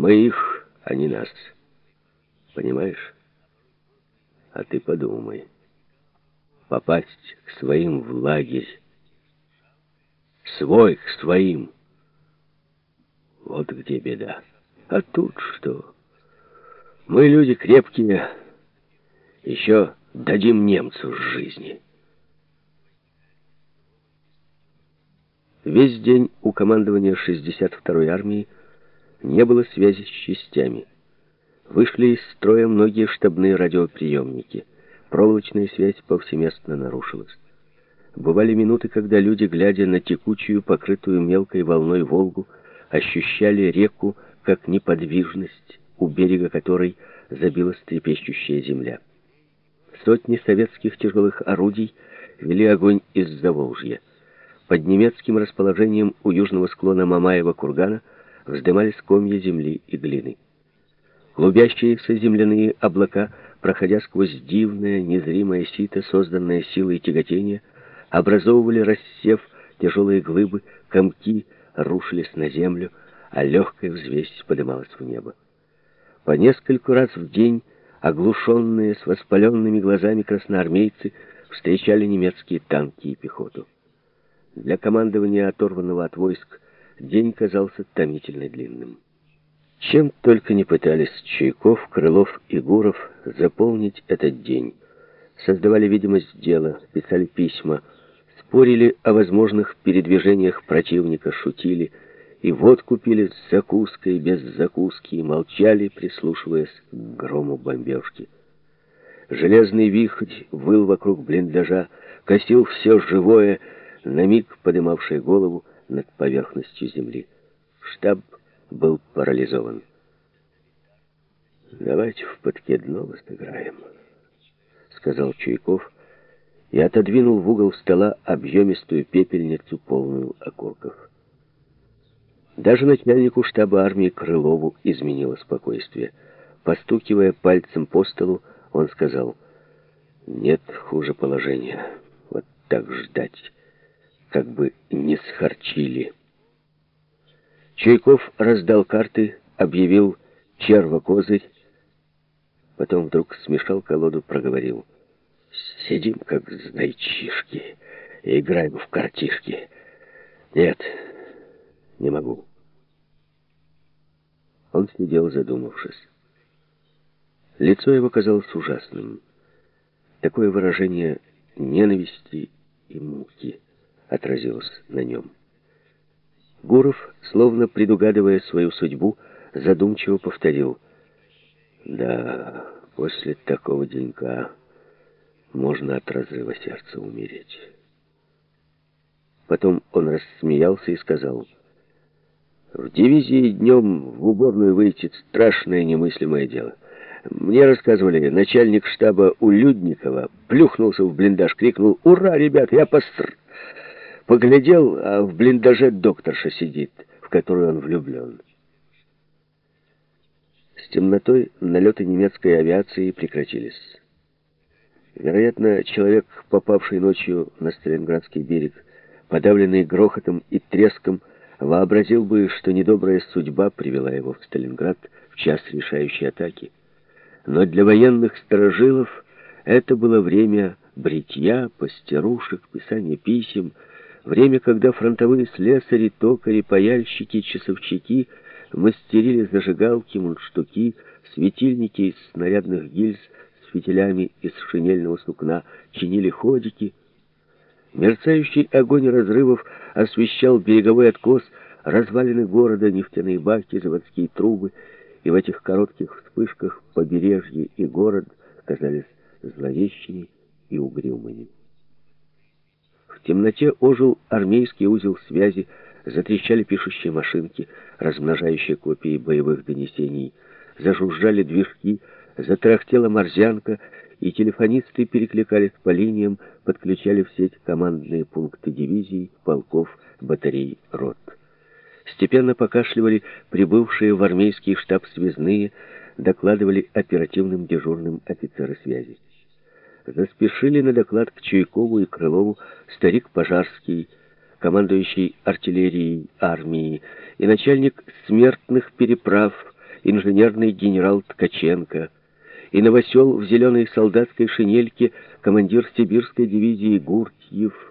Мы их, а не нас. Понимаешь? А ты подумай. Попасть к своим в лагерь. Свой к своим. Вот где беда. А тут что? Мы люди крепкие. Еще дадим немцу жизни. Весь день у командования 62-й армии не было связи с частями. Вышли из строя многие штабные радиоприемники. Проволочная связь повсеместно нарушилась. Бывали минуты, когда люди, глядя на текучую, покрытую мелкой волной Волгу, ощущали реку как неподвижность, у берега которой забилась трепещущая земля. Сотни советских тяжелых орудий вели огонь из Заволжья. Под немецким расположением у южного склона Мамаева кургана вздымались комья земли и глины. Клубящиеся земляные облака, проходя сквозь дивное, незримое сито, созданное силой тяготения, образовывали рассев, тяжелые глыбы, комки рушились на землю, а легкая взвесь подымалась в небо. По нескольку раз в день оглушенные с воспаленными глазами красноармейцы встречали немецкие танки и пехоту. Для командования, оторванного от войск, день казался томительно длинным. Чем только не пытались Чайков, Крылов и Гуров заполнить этот день. Создавали видимость дела, писали письма, спорили о возможных передвижениях противника, шутили, и водку пили с закуской, без закуски, и молчали, прислушиваясь к грому бомбежки. Железный вихрь выл вокруг блиндажа, косил все живое, на миг подымавшее голову над поверхностью земли. Штаб был парализован. «Давайте в подкидного сыграем», — сказал Чуйков, и отодвинул в угол стола объемистую пепельницу, полную окурков. Даже начальнику штаба армии Крылову изменило спокойствие. Постукивая пальцем по столу, он сказал, «Нет хуже положения. Вот так ждать, как бы не схарчили». Чайков раздал карты, объявил черва-козырь, потом вдруг смешал колоду, проговорил. «Сидим, как знайчишки, и играем в картишки. Нет, не могу». Он сидел, задумавшись. Лицо его казалось ужасным. Такое выражение ненависти и муки отразилось на нем. Гуров, словно предугадывая свою судьбу, задумчиво повторил. «Да, после такого денька можно от разрыва сердца умереть». Потом он рассмеялся и сказал, «В дивизии днем в уборную выйти страшное немыслимое дело. Мне рассказывали, начальник штаба Улюдникова плюхнулся в блиндаж, крикнул «Ура, ребят, я постр...» Поглядел, а в блиндаже докторша сидит, в которую он влюблен. С темнотой налеты немецкой авиации прекратились. Вероятно, человек, попавший ночью на Сталинградский берег, подавленный грохотом и треском, вообразил бы, что недобрая судьба привела его в Сталинград в час решающей атаки. Но для военных сторожилов это было время бритья, постирушек, писания писем, Время, когда фронтовые слесари, токари, паяльщики, часовщики мастерили зажигалки, мундштуки, светильники из снарядных гильз с фитилями из шинельного сукна, чинили ходики. Мерцающий огонь разрывов освещал береговой откос, развалины города, нефтяные баки, заводские трубы, и в этих коротких вспышках побережье и город казались зловещими и угрюмыми. В темноте ожил армейский узел связи, затрещали пишущие машинки, размножающие копии боевых донесений, зажужжали движки, затрахтела морзянка, и телефонисты перекликались по линиям, подключали в сеть командные пункты дивизий, полков, батарей, рот. Степенно покашливали прибывшие в армейский штаб связные, докладывали оперативным дежурным офицеры связи заспешили на доклад к Чуйкову и Крылову старик Пожарский, командующий артиллерией армии, и начальник смертных переправ, инженерный генерал Ткаченко, и новосел в зеленой солдатской шинельке командир сибирской дивизии Гуртьев,